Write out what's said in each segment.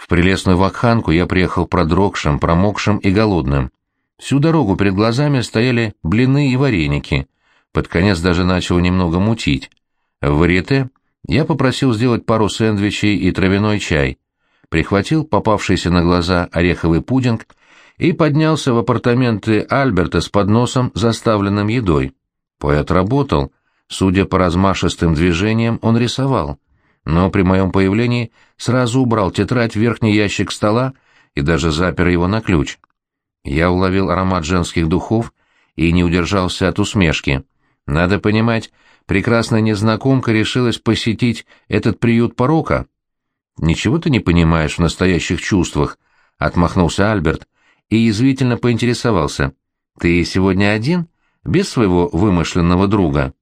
В прелестную вакханку я приехал продрогшим, промокшим и голодным. Всю дорогу перед глазами стояли блины и вареники. Под конец даже начал немного мутить. В варьете я попросил сделать пару сэндвичей и травяной чай, прихватил попавшийся на глаза ореховый пудинг и поднялся в апартаменты Альберта с подносом, заставленным едой. Поэт работал. Судя по размашистым движениям, он рисовал но при моем появлении сразу убрал тетрадь в верхний ящик стола и даже запер его на ключ. Я уловил аромат женских духов и не удержался от усмешки. Надо понимать, прекрасная незнакомка решилась посетить этот приют порока. «Ничего ты не понимаешь в настоящих чувствах», — отмахнулся Альберт и язвительно поинтересовался. «Ты сегодня один? Без своего вымышленного друга?»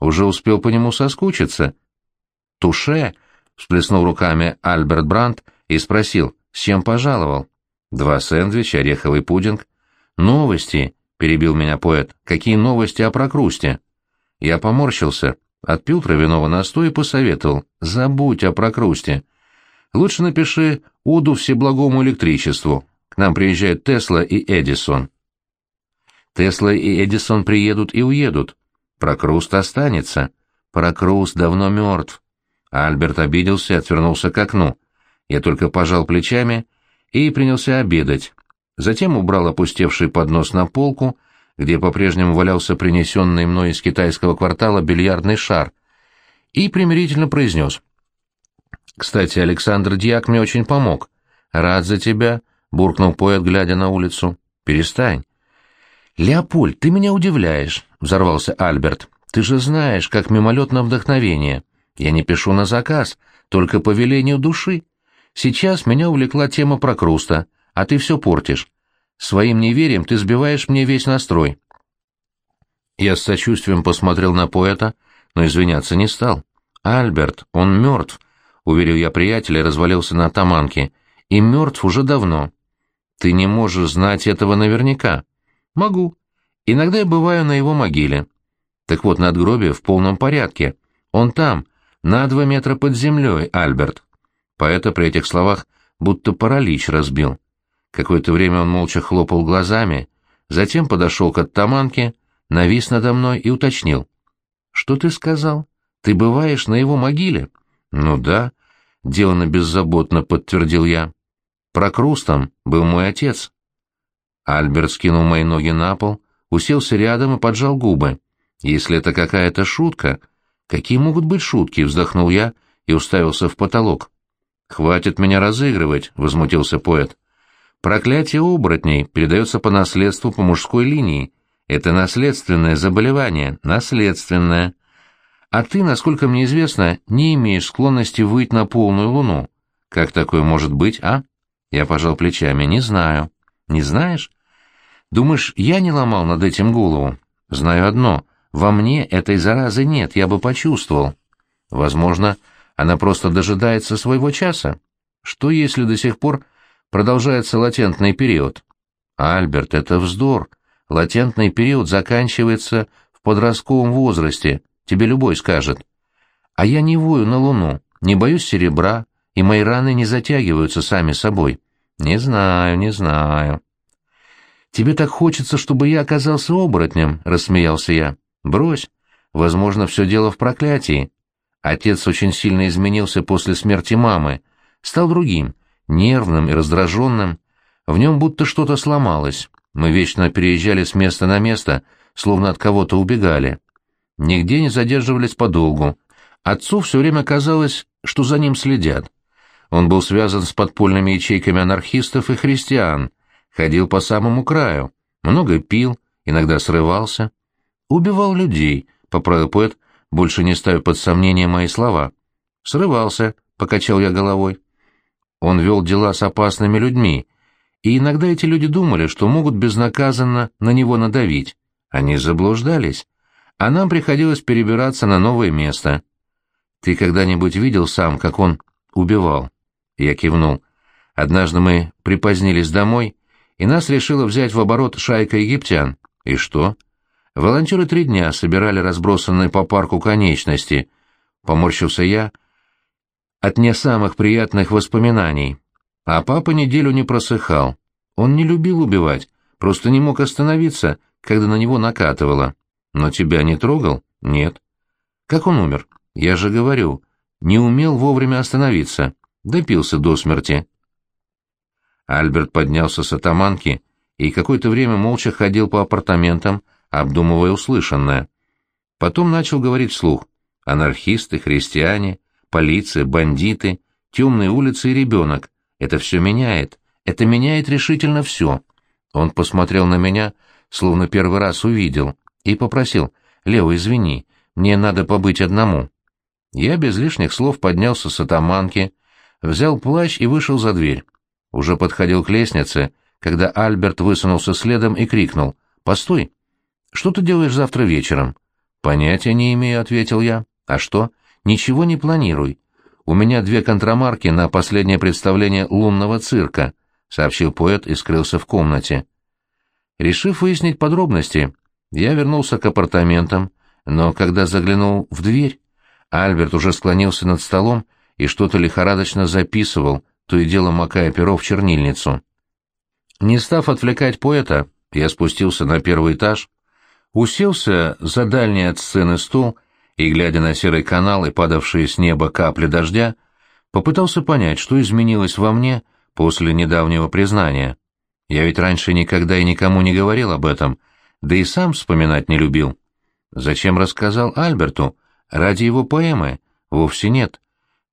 Уже успел по нему соскучиться, «Туше!» — всплеснул руками Альберт Брандт и спросил, с чем пожаловал. «Два сэндвича, ореховый пудинг». «Новости!» — перебил меня поэт. «Какие новости о прокрусте?» Я поморщился, отпил травяного настоя и посоветовал. «Забудь о прокрусте. Лучше напиши оду всеблагому электричеству. К нам приезжают Тесла и Эдисон». Тесла и Эдисон приедут и уедут. Прокруст останется. Прокруст давно мертв. Альберт обиделся и отвернулся к окну. Я только пожал плечами и принялся обедать. Затем убрал опустевший поднос на полку, где по-прежнему валялся принесенный мной из китайского квартала бильярдный шар, и примирительно произнес. «Кстати, Александр Дьяк мне очень помог. Рад за тебя», — буркнул поэт, глядя на улицу. «Перестань». «Леопольд, ты меня удивляешь», — взорвался Альберт. «Ты же знаешь, как мимолетно вдохновение. Я не пишу на заказ, только по велению души. Сейчас меня увлекла тема про Круста, а ты все портишь. Своим неверием ты сбиваешь мне весь настрой. Я с сочувствием посмотрел на поэта, но извиняться не стал. «Альберт, он мертв», — уверил я приятеля и развалился на таманке. «И мертв уже давно». «Ты не можешь знать этого наверняка». «Могу. Иногда я бываю на его могиле». «Так вот, надгробие в полном порядке. Он там, на два метра под землей, Альберт. Поэта при этих словах будто паралич разбил. Какое-то время он молча хлопал глазами, затем подошел к оттаманке, навис надо мной и уточнил. «Что ты сказал? Ты бываешь на его могиле?» «Ну да», — делано беззаботно подтвердил я. «Прокрустом был мой отец». Альберт скинул мои ноги на пол, уселся рядом и поджал губы. «Если это какая-то шутка, «Какие могут быть шутки?» — вздохнул я и уставился в потолок. «Хватит меня разыгрывать», — возмутился поэт. «Проклятие оборотней передается по наследству по мужской линии. Это наследственное заболевание, наследственное. А ты, насколько мне известно, не имеешь склонности выйти на полную луну. Как такое может быть, а?» Я пожал плечами. «Не знаю». «Не знаешь?» «Думаешь, я не ломал над этим голову?» «Знаю одно. Во мне этой заразы нет, я бы почувствовал. Возможно, она просто дожидается своего часа. Что если до сих пор продолжается латентный период? Альберт, это вздор. Латентный период заканчивается в подростковом возрасте, тебе любой скажет. А я не вою на луну, не боюсь серебра, и мои раны не затягиваются сами собой. Не знаю, не знаю. Тебе так хочется, чтобы я оказался оборотнем, рассмеялся я. Брось. Возможно, все дело в проклятии. Отец очень сильно изменился после смерти мамы. Стал другим, нервным и раздраженным. В нем будто что-то сломалось. Мы вечно переезжали с места на место, словно от кого-то убегали. Нигде не задерживались подолгу. Отцу все время казалось, что за ним следят. Он был связан с подпольными ячейками анархистов и христиан, ходил по самому краю, много пил, иногда срывался. «Убивал людей», — поправил поэт, больше не ставя под сомнение мои слова. «Срывался», — покачал я головой. Он вел дела с опасными людьми, и иногда эти люди думали, что могут безнаказанно на него надавить. Они заблуждались, а нам приходилось перебираться на новое место. Ты когда-нибудь видел сам, как он убивал? Я кивнул. Однажды мы припозднились домой, и нас решила взять в оборот шайка египтян. И что? Волонтеры три дня собирали разбросанные по парку конечности. Поморщился я от не самых приятных воспоминаний. А папа неделю не просыхал. Он не любил убивать, просто не мог остановиться, когда на него накатывало. Но тебя не трогал? Нет. Как он умер? Я же говорю, не умел вовремя остановиться. Допился до смерти. Альберт поднялся с атаманки и какое-то время молча ходил по апартаментам, обдумывая услышанное. Потом начал говорить вслух. Анархисты, христиане, полиция, бандиты, темные улицы и ребенок. Это все меняет. Это меняет решительно все. Он посмотрел на меня, словно первый раз увидел, и попросил, «Лео, извини, мне надо побыть одному». Я без лишних слов поднялся с атаманки, взял плащ и вышел за дверь. Уже подходил к лестнице, когда Альберт высунулся следом и крикнул, «Постой! Что ты делаешь завтра вечером?» «Понятия не имею», — ответил я. «А что?» «Ничего не планируй. У меня две контрамарки на последнее представление лунного цирка», — сообщил поэт и скрылся в комнате. Решив выяснить подробности, я вернулся к апартаментам, но когда заглянул в дверь, Альберт уже склонился над столом и что-то лихорадочно записывал, то и дело макая перо в чернильницу. Не став отвлекать поэта, я спустился на первый этаж, уселся за дальний от сцены стул и, глядя на серый канал и падавшие с неба капли дождя, попытался понять, что изменилось во мне после недавнего признания. Я ведь раньше никогда и никому не говорил об этом, да и сам вспоминать не любил. Зачем рассказал Альберту? Ради его поэмы? Вовсе нет.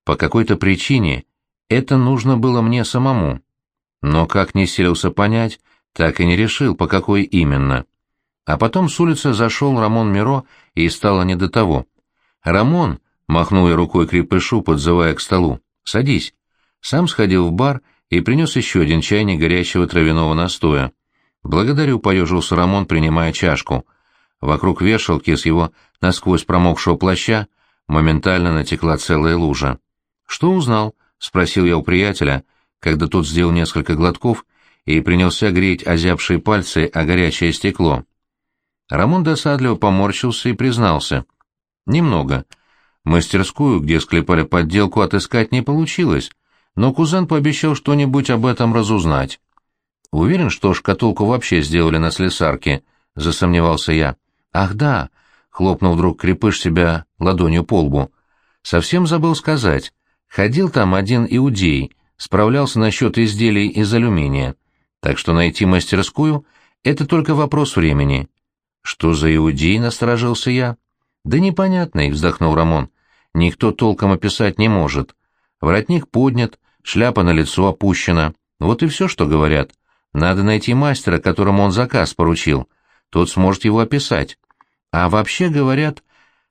По какой-то причине это нужно было мне самому. Но как не силился понять, так и не решил, по какой именно. А потом с улицы зашел Рамон Миро, и стало не до того. «Рамон!» — махнул я рукой крепышу, подзывая к столу. «Садись». Сам сходил в бар и принес еще один чайник горячего травяного настоя. «Благодарю», — поежился Рамон, принимая чашку. Вокруг вешалки с его насквозь промокшего плаща моментально натекла целая лужа. «Что узнал?» — спросил я у приятеля, когда тот сделал несколько глотков и принялся греть озябшие пальцы о горячее стекло. Рамон досадливо поморщился и признался. «Немного. Мастерскую, где склепали подделку, отыскать не получилось, но кузен пообещал что-нибудь об этом разузнать». «Уверен, что шкатулку вообще сделали на слесарке?» — засомневался я. «Ах да!» — хлопнул вдруг крепыш себя ладонью по лбу. «Совсем забыл сказать. Ходил там один иудей, справлялся насчет изделий из алюминия. Так что найти мастерскую — это только вопрос времени. «Что за иудей?» — насторожился я. «Да непонятный», — вздохнул Рамон. «Никто толком описать не может. Воротник поднят, шляпа на лицо опущена. Вот и все, что говорят. Надо найти мастера, которому он заказ поручил. Тот сможет его описать. А вообще, говорят,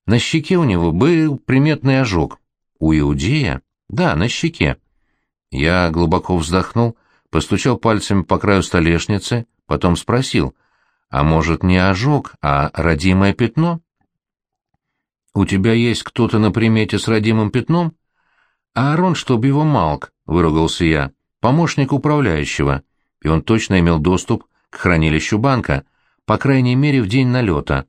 на щеке у него был приметный ожог. У иудея? Да, на щеке». Я глубоко вздохнул, постучал пальцами по краю столешницы, потом спросил — а может, не ожог, а родимое пятно? У тебя есть кто-то на примете с родимым пятном? Аарон, чтоб его малк, выругался я, помощник управляющего, и он точно имел доступ к хранилищу банка, по крайней мере, в день налета.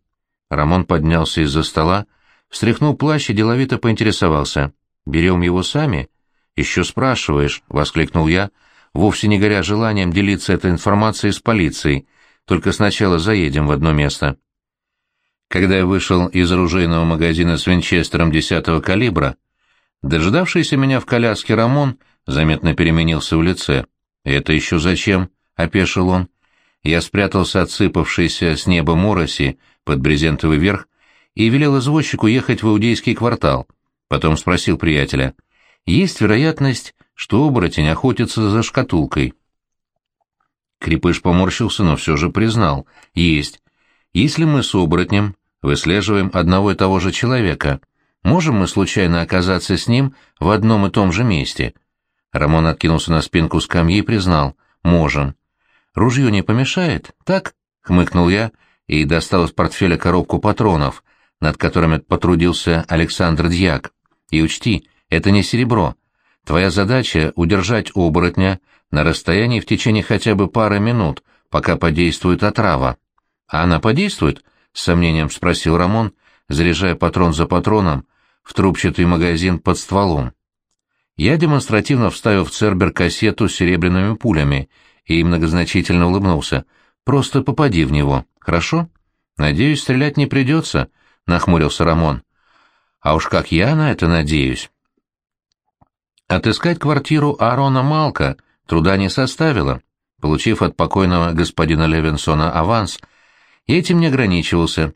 Рамон поднялся из-за стола, встряхнул плащ и деловито поинтересовался. «Берем его сами?» «Еще спрашиваешь», — воскликнул я, вовсе не горя желанием делиться этой информацией с полицией, только сначала заедем в одно место. Когда я вышел из оружейного магазина с винчестером десятого калибра, дожидавшийся меня в коляске Рамон заметно переменился в лице. «Это еще зачем?» — опешил он. Я спрятался от сыпавшейся с неба мороси под брезентовый верх и велел извозчику ехать в Иудейский квартал. Потом спросил приятеля. «Есть вероятность, что оборотень охотится за шкатулкой?» Крепыш поморщился, но все же признал. Есть. Если мы с оборотнем выслеживаем одного и того же человека, можем мы случайно оказаться с ним в одном и том же месте? Рамон откинулся на спинку скамьи и признал. Можем. Ружье не помешает, так? Хмыкнул я и достал из портфеля коробку патронов, над которыми потрудился Александр Дьяк. И учти, это не серебро. Твоя задача — удержать оборотня на расстоянии в течение хотя бы пары минут, пока подействует отрава. А она подействует? С сомнением спросил Рамон, заряжая патрон за патроном в трубчатый магазин под стволом. Я демонстративно вставил в Цербер кассету с серебряными пулями и многозначительно улыбнулся. «Просто попади в него, хорошо?» «Надеюсь, стрелять не придется», — нахмурился Рамон. «А уж как я на это надеюсь». Отыскать квартиру Аарона Малка труда не составило. Получив от покойного господина Левинсона аванс, я этим не ограничивался.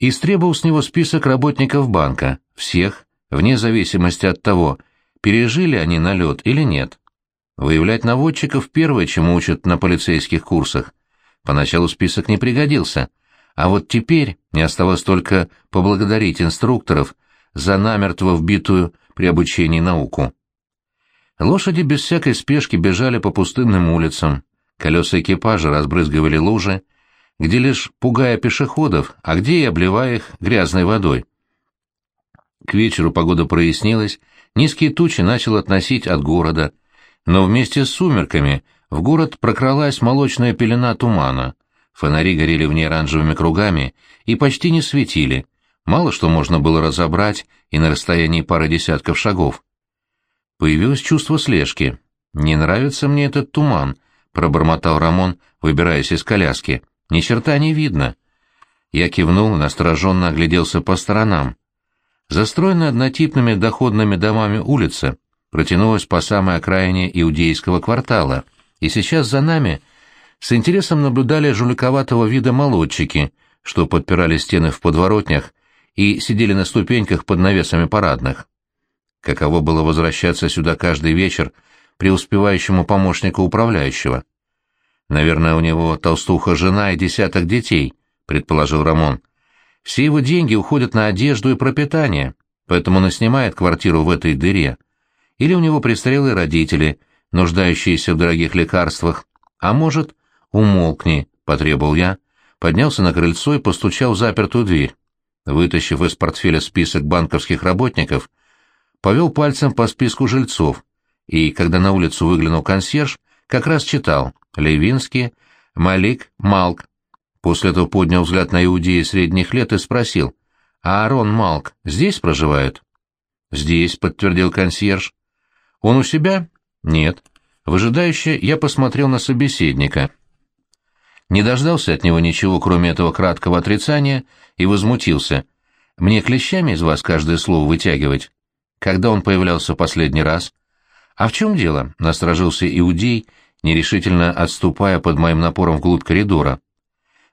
Истребовал с него список работников банка, всех, вне зависимости от того, пережили они налет или нет. Выявлять наводчиков первое, чему учат на полицейских курсах. Поначалу список не пригодился, а вот теперь не осталось только поблагодарить инструкторов за намертво вбитую при обучении науку. Лошади без всякой спешки бежали по пустынным улицам, колеса экипажа разбрызгивали лужи, где лишь пугая пешеходов, а где и обливая их грязной водой. К вечеру погода прояснилась, низкие тучи начал относить от города, но вместе с сумерками в город прокралась молочная пелена тумана. Фонари горели в ней оранжевыми кругами и почти не светили. Мало что можно было разобрать и на расстоянии пары десятков шагов. Появилось чувство слежки. «Не нравится мне этот туман», — пробормотал Рамон, выбираясь из коляски. «Ни черта не видно». Я кивнул и настороженно огляделся по сторонам. Застроенная однотипными доходными домами улица протянулась по самой окраине иудейского квартала, и сейчас за нами с интересом наблюдали жуликоватого вида молодчики, что подпирали стены в подворотнях и сидели на ступеньках под навесами парадных. Каково было возвращаться сюда каждый вечер преуспевающему помощнику управляющего? Наверное, у него толстуха жена и десяток детей, предположил Рамон. Все его деньги уходят на одежду и пропитание, поэтому он и снимает квартиру в этой дыре. Или у него престарелые родители, нуждающиеся в дорогих лекарствах. А может, умолкни, потребовал я, поднялся на крыльцо и постучал в запертую дверь. Вытащив из портфеля список банковских работников, повел пальцем по списку жильцов, и, когда на улицу выглянул консьерж, как раз читал «Левинский», «Малик», «Малк». После этого поднял взгляд на иудея средних лет и спросил «А Аарон Малк здесь проживает?» «Здесь», — подтвердил консьерж. «Он у себя?» «Нет». Выжидающе я посмотрел на собеседника. Не дождался от него ничего, кроме этого краткого отрицания, и возмутился. «Мне клещами из вас каждое слово вытягивать?» Когда он появлялся последний раз? А в чем дело? Насторожился Иудей, нерешительно отступая под моим напором вглубь коридора.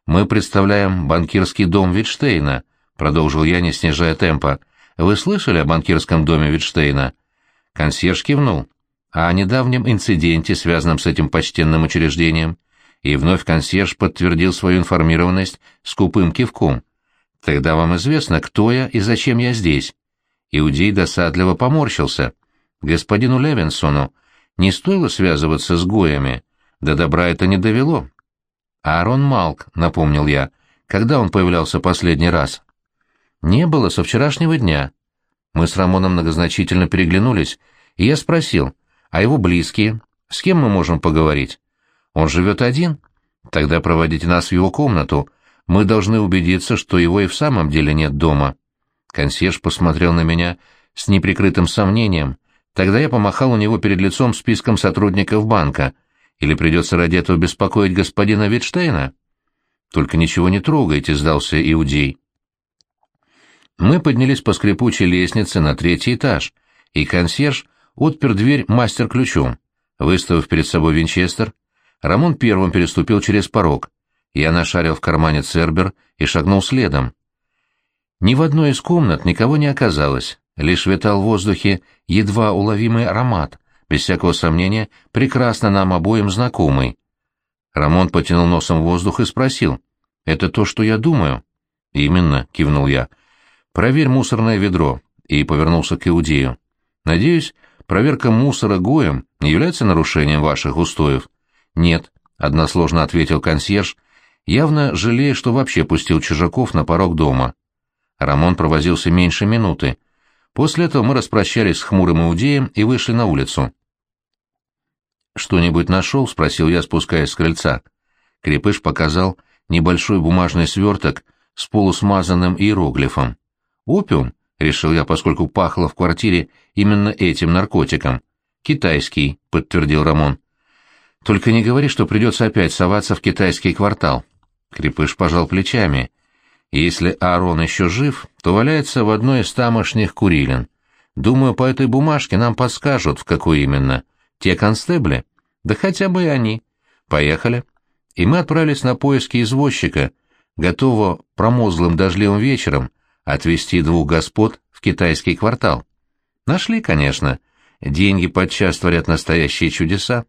Мы представляем банкирский дом Витштейна, продолжил я, не снижая темпа. Вы слышали о банкирском доме Витштейна? Консьерж кивнул. А о недавнем инциденте, связанном с этим почтенным учреждением? И вновь консьерж подтвердил свою информированность скупым кивком. Тогда вам известно, кто я и зачем я здесь. Иудей досадливо поморщился. Господину Левинсону не стоило связываться с гоями, до добра это не довело. Аарон Малк, напомнил я, когда он появлялся последний раз? Не было со вчерашнего дня. Мы с Рамоном многозначительно переглянулись, и я спросил, а его близкие, с кем мы можем поговорить? Он живет один? Тогда проводите нас в его комнату, мы должны убедиться, что его и в самом деле нет дома. Консьерж посмотрел на меня с неприкрытым сомнением. Тогда я помахал у него перед лицом списком сотрудников банка. Или придется ради этого беспокоить господина Витштейна? Только ничего не трогайте, сдался Иудей. Мы поднялись по скрипучей лестнице на третий этаж, и консьерж отпер дверь мастер-ключом. Выставив перед собой винчестер, Рамон первым переступил через порог. Я нашарил в кармане цербер и шагнул следом. Ни в одной из комнат никого не оказалось, лишь витал в воздухе едва уловимый аромат, без всякого сомнения, прекрасно нам обоим знакомый. Рамон потянул носом воздух и спросил, «Это то, что я думаю?» «Именно», — кивнул я. «Проверь мусорное ведро», — и повернулся к Иудею. «Надеюсь, проверка мусора Гоем не является нарушением ваших устоев?» «Нет», — односложно ответил консьерж, явно жалея, что вообще пустил чужаков на порог дома. Рамон провозился меньше минуты. После этого мы распрощались с хмурым иудеем и вышли на улицу. «Что-нибудь нашел?» — спросил я, спускаясь с крыльца. Крепыш показал небольшой бумажный сверток с полусмазанным иероглифом. «Опиум?» — решил я, поскольку пахло в квартире именно этим наркотиком. «Китайский», — подтвердил Рамон. «Только не говори, что придется опять соваться в китайский квартал». Крепыш пожал плечами. «Если Аарон еще жив, то валяется в одной из тамошних курилин. Думаю, по этой бумажке нам подскажут, в какую именно. Те констебли? Да хотя бы и они. Поехали». И мы отправились на поиски извозчика, готового промозглым дождливым вечером отвезти двух господ в китайский квартал. Нашли, конечно. Деньги подчас творят настоящие чудеса.